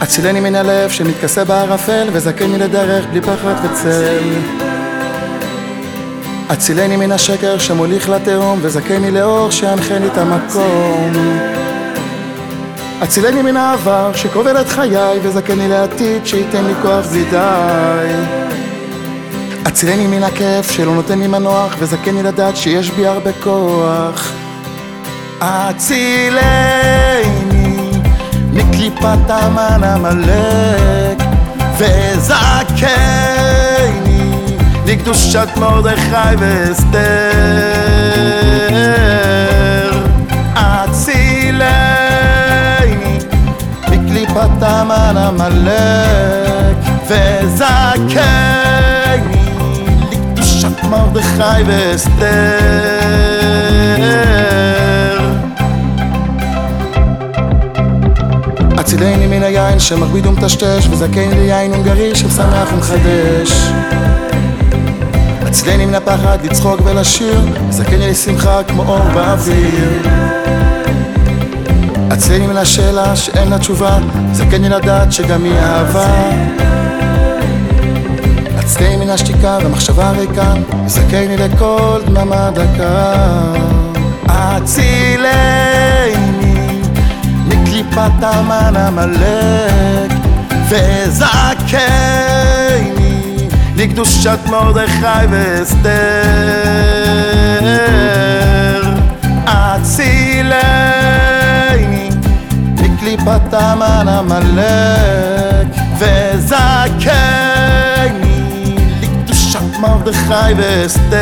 הצילני מן הלב שמתכסה בערפל וזכני לדרך בלי פחד וצל. הצילני מן השקר שמוליך לתהום וזכני לאור שינחני את המקום. הצילני מן העבר שכובל את חיי וזכני לעתיד שייתן לי כוח בלי די. הצילני מן הכיף שלא נותן לי מנוח וזכני לדעת שיש בי הרבה כוח. הצילני כיפת אמן המלאק וזעקני לקדושת מרדכי ואסתר אצילני מקליפת אמן המלאק וזעקני לקדושת מרדכי ואסתר הצילני מן היין שמכביד ומטשטש וזכני ליין הונגרי שמשמח ומחדש. הצילני מן הפחד לצחוק ולשיר זכני לשמחה כמו אור באוויר. הצילני מן השאלה שאין לה תשובה זכני לדעת שגם היא אהבה. הצילני מן השתיקה והמחשבה הריקה זכני לכל דממה דקה. הצילני מקליפת עמלק וזכני לקדושת מרדכי ואסתר הצילני מקליפת המן עמלק וזכני לקדושת מרדכי ואסתר